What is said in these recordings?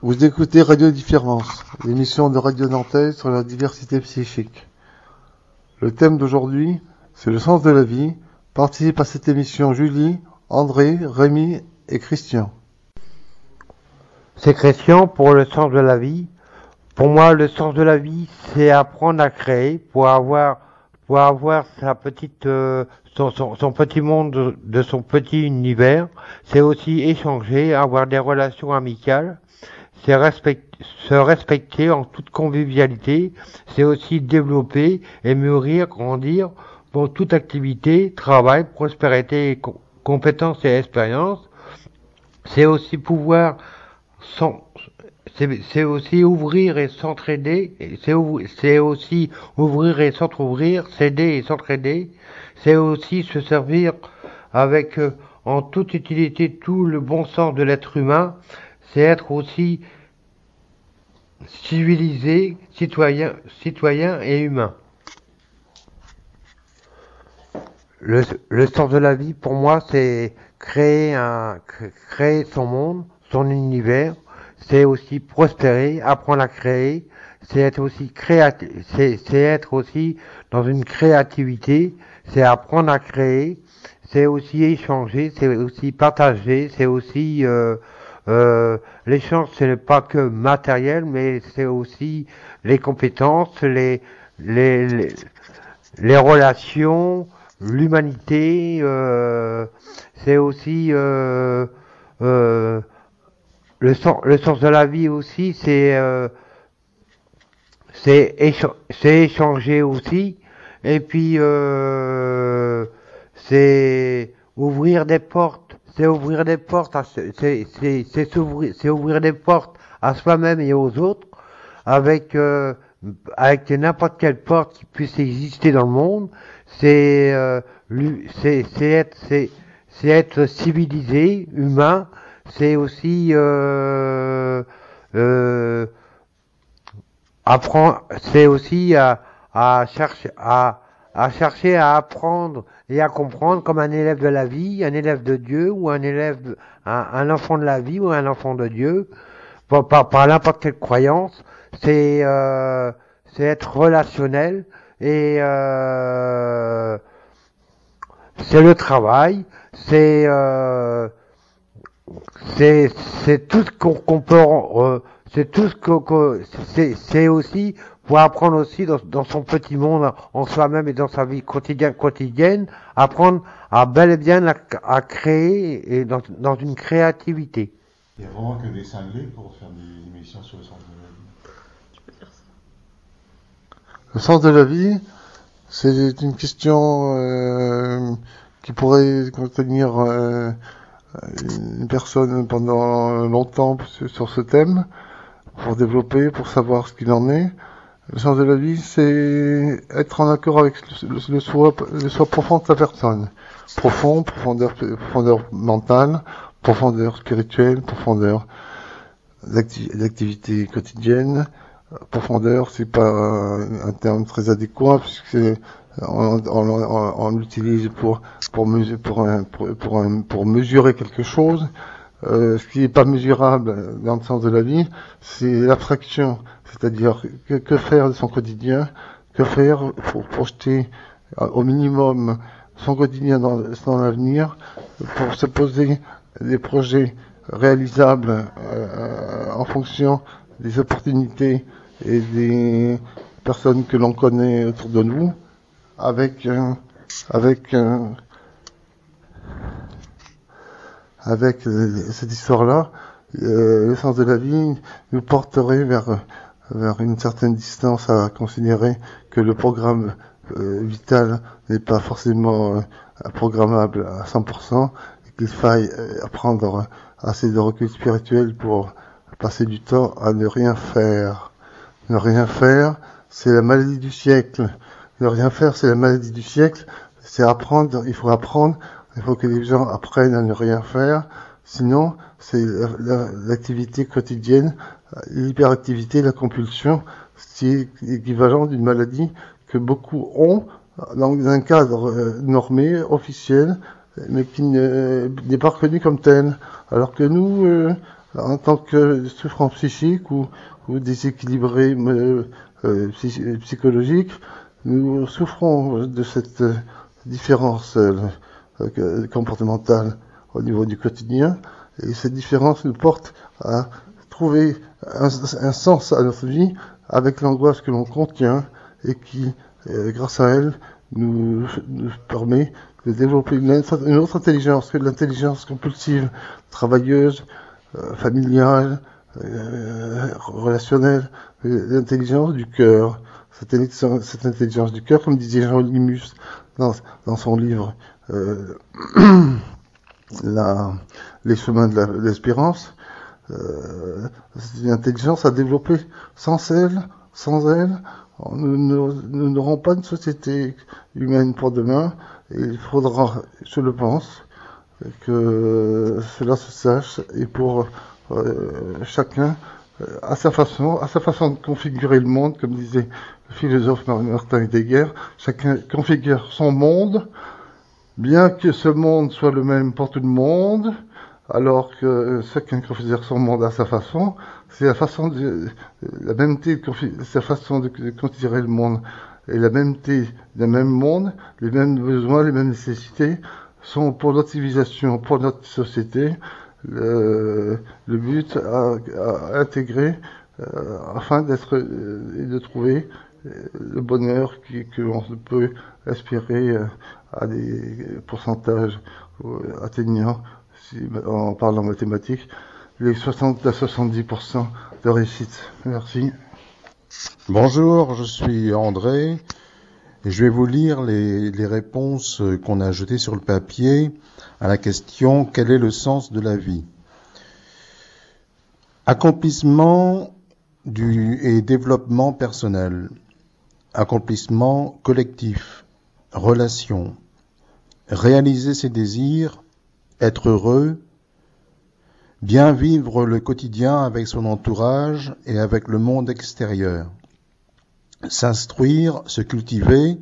Vous écoutez Radio Différence, l'émission de Radio Nantais sur la diversité psychique. Le thème d'aujourd'hui, c'est le sens de la vie. Participent à cette émission Julie, André, Rémi et Christian. C'est Christian pour le sens de la vie. Pour moi, le sens de la vie, c'est apprendre à créer pour avoir, pour avoir sa petite, euh, son, petit monde de, de son petit univers. C'est aussi échanger, avoir des relations amicales. Respect, se respecter en toute convivialité. C'est aussi développer et mûrir, grandir pour toute activité, travail, prospérité, compétences et expérience. C'est aussi pouvoir c'est aussi ouvrir et s'entraider, c'est aussi ouvrir et s'entrouvrir, s'aider et s'entraider, c'est aussi se servir avec euh, en toute utilité tout le bon sens de l'être humain, c'est être aussi civilisé, citoyen, citoyen et humain. Le, le sens de la vie, pour moi, c'est créer un, créer son monde, son univers, c'est aussi prospérer, apprendre à créer, c'est être aussi créatif, c'est être aussi dans une créativité, c'est apprendre à créer, c'est aussi échanger, c'est aussi partager, c'est aussi euh, euh, l'échange, ce n'est pas que matériel, mais c'est aussi les compétences, les les, les, relations, l'humanité, euh, c'est aussi euh, euh, le, sens, le sens de la vie aussi, c'est euh, c'est échanger aussi, et puis euh, c'est ouvrir des portes, c'est ouvrir des portes, c'est ouvrir, ouvrir des portes à soi-même et aux autres, avec euh, avec n'importe quelle porte qui puisse exister dans le monde, c'est euh, c'est être c'est c'est être civilisé, humain, c'est aussi euh, euh, apprendre, c'est aussi à, à chercher à, à chercher à apprendre et à comprendre comme un élève de la vie, un élève de Dieu ou un élève, un, enfant de la vie ou un enfant de Dieu, par, par, n'importe quelle croyance, c'est euh, c'est être relationnel et euh, c'est le travail, c'est euh, c'est tout ce qu'on peut euh, c'est tout ce que, c'est c'est aussi pour apprendre aussi dans, dans son petit monde en soi-même et dans sa vie quotidienne quotidienne apprendre à bel et bien à, à créer et dans, dans une créativité. Il n'y a vraiment que des cinglés pour faire des émissions sur le sens de la vie. Tu peux dire ça. Le sens de la vie, c'est une question euh, qui pourrait contenir euh, une personne pendant longtemps sur ce thème, pour développer, pour savoir ce qu'il en est. Le sens de la vie, c'est être en accord avec le, soi, profond de la personne. Profond, profondeur, profondeur mentale, profondeur spirituelle, profondeur d'activité quotidienne. Profondeur, c'est pas un terme très adéquat puisque on, l'utilise pour pour, mesurer quelque chose. Euh, ce qui n'est pas mesurable dans le sens de la vie, c'est l'abstraction, c'est-à-dire que, faire de son quotidien, que faire pour projeter au minimum son quotidien dans, dans l'avenir, pour se poser des projets réalisables euh, en fonction des opportunités et des personnes que l'on connaît autour de nous, avec euh, avec euh, avec euh, cette histoire-là, euh, le sens de la vie nous porterait vers vers une certaine distance à considérer que le programme euh, vital n'est pas forcément programmable à 100% et qu'il faille apprendre assez de recul spirituel pour passer du temps à ne rien faire. Ne rien faire, c'est la maladie du siècle. Ne rien faire, c'est la maladie du siècle. C'est apprendre, il faut apprendre, il faut que les gens apprennent à ne rien faire. Sinon, c'est l'activité quotidienne, l'hyperactivité, la compulsion, c'est équivalent d'une maladie que beaucoup ont dans un cadre euh, normé, officiel, mais qui n'est pas reconnu comme tel. Alors que nous, euh, en tant que souffrant psychique ou, ou déséquilibré euh, euh, psychologique, nous souffrons de cette différence comportementale au niveau du quotidien, et cette différence nous porte à trouver un, sens à notre vie avec l'angoisse que l'on contient et qui, grâce à elle, nous, permet de développer une, autre intelligence que l'intelligence compulsive, travailleuse, euh, familiale, euh, relationnelle, l'intelligence du cœur. Cette, intelligence du cœur, comme disait Jean Limus dans, dans son livre euh, Les chemins de l'espérance, euh, c'est une à développer. Sans elle, sans elle, nous n'aurons pas une société humaine pour demain. Il faudra, je le pense, que cela se sache et pour euh, chacun euh, à sa façon, à sa façon de configurer le monde, comme disait le philosophe Martin Heidegger, chacun configure son monde, bien que ce monde soit le même pour tout le monde, alors que chacun configure son monde à sa façon, c'est la façon de, la même sa façon de considérer le monde. Et la même d'un même monde, les mêmes besoins, les mêmes nécessités sont pour notre civilisation, pour notre société, le, but à, intégrer euh, afin d'être euh, et de trouver euh, le bonheur que l'on peut aspirer à des pourcentages atteignant, en parlant mathématiques, les 60 à 70% de réussite. Merci. Bonjour, je suis André et je vais vous lire les, réponses qu'on a jetées sur le papier à la question quel est le sens de la vie? Accomplissement du, et développement personnel, accomplissement collectif, relation, réaliser ses désirs, être heureux, bien vivre le quotidien avec son entourage et avec le monde extérieur, s'instruire, se cultiver,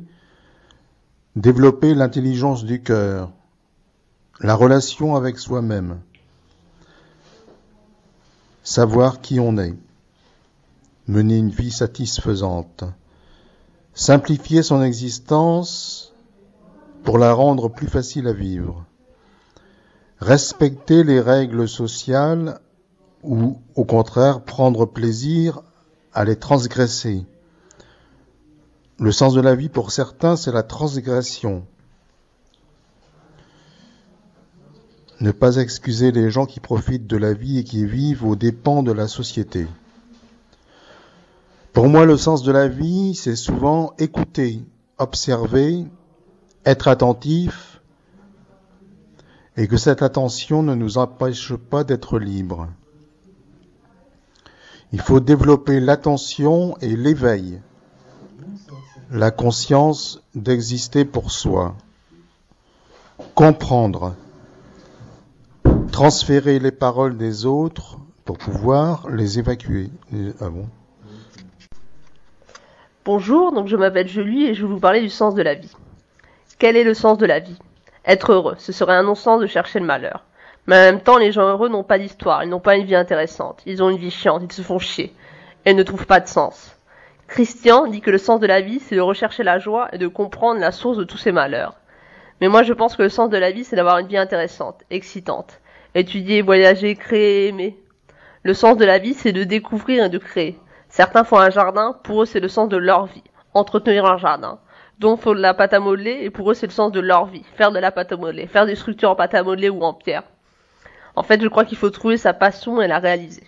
développer l'intelligence du cœur, la relation avec soi-même, savoir qui on est, mener une vie satisfaisante, simplifier son existence pour la rendre plus facile à vivre, respecter les règles sociales ou au contraire prendre plaisir à les transgresser. Le sens de la vie pour certains, c'est la transgression. Ne pas excuser les gens qui profitent de la vie et qui vivent aux dépens de la société. Pour moi, le sens de la vie, c'est souvent écouter, observer, être attentif, et que cette attention ne nous empêche pas d'être libres. Il faut développer l'attention et l'éveil, la conscience d'exister pour soi, comprendre, transférer les paroles des autres pour pouvoir les évacuer. Ah Bonjour, donc je m'appelle Julie et je vais vous parler du sens de la vie. Quel est le sens de la vie? Être heureux, ce serait un non-sens de chercher le malheur. Mais en même temps, les gens heureux n'ont pas d'histoire, ils n'ont pas une vie intéressante, ils ont une vie chiante, ils se font chier, et ne trouvent pas de sens. Christian dit que le sens de la vie, c'est de rechercher la joie et de comprendre la source de tous ces malheurs. Mais moi, je pense que le sens de la vie, c'est d'avoir une vie intéressante, excitante. Étudier, voyager, créer, aimer. Le sens de la vie, c'est de découvrir et de créer. Certains font un jardin, pour eux, c'est le sens de leur vie. Entretenir un jardin dont faut de la pâte à modeler, et pour eux c'est le sens de leur vie, faire de la pâte à modeler, faire des structures en pâte à modeler ou en pierre. En fait, je crois qu'il faut trouver sa passion et la réaliser.